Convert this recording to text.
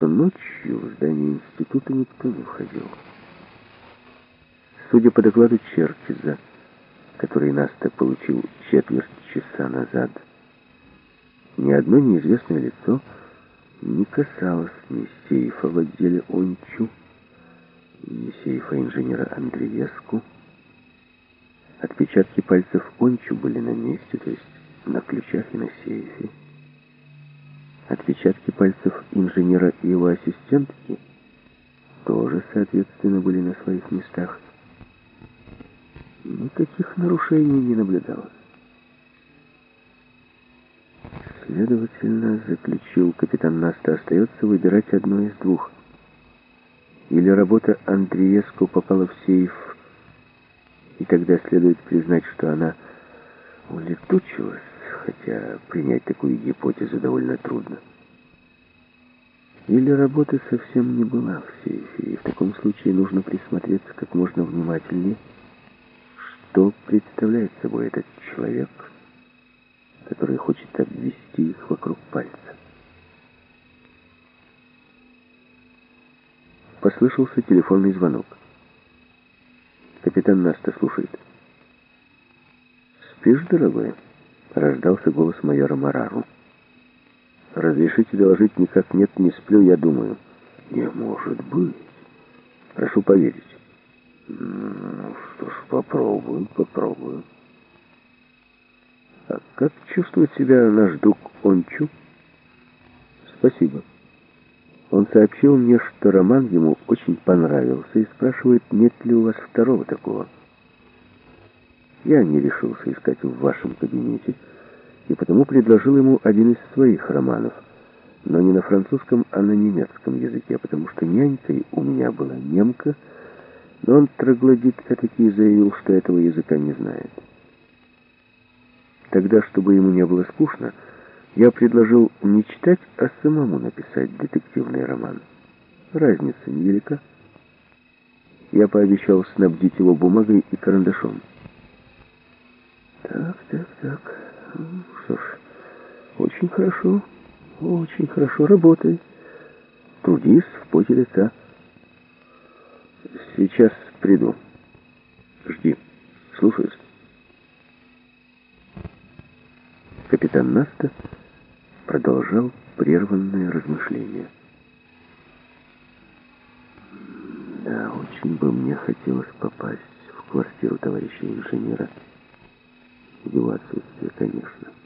Ночью в здание института никто не входил. Судя по докладу Черкиза, который Наста получил четверть часа назад, ни одно неизвестное лицо не касалось ни сейфа в отделе Ончу, ни сейфа инженера Андреевску. Отпечатки пальцев Ончу были на месте, то есть на ключах и на сейфе. Отпечатки пальцев инженера и его ассистентки тоже, соответственно, были на своих местах. Никаких нарушений не наблюдалось. Следовательно, заключил капитан Наста, остается выбирать одно из двух. Или работа Андреевску попала в сейф, и тогда следует признать, что она улетучилась, хотя принять такую гипотезу довольно трудно. Или работа совсем не была в сейфе, и в таком случае нужно присмотреться как можно внимательнее, что представляет собой этот человек, который хочет обвести их вокруг пальца. Послышался телефонный звонок. Капитан Наста слушает. «Спишь, дорогой?» — раздался голос майора Марару. «Разрешите доложить, никак нет, не сплю, я думаю». «Не может быть. Прошу поверить». «Ну, что ж, попробую, попробую». «А как чувствует себя наш друг Ончу?» «Спасибо». Он сообщил мне, что роман ему очень понравился и спрашивает, нет ли у вас второго такого. Я не решился искать в вашем кабинете, и потому предложил ему один из своих романов, но не на французском, а на немецком языке, потому что нянькой у меня была немка, но он троглодит этакий заявил, что этого языка не знает. Тогда, чтобы ему не было скучно, я предложил не читать, а самому написать детективный роман. Разница невелика. Я пообещал снабдить его бумагой и карандашом. Так, так, так. Ну, что ж, очень хорошо, очень хорошо. Работай. Трудись в поте лица. Сейчас приду. Жди. Слушаюсь. Капитан Наста продолжал прерванное размышление. Да, очень бы мне хотелось попасть в квартиру товарища инженера. Его отсутствие, конечно.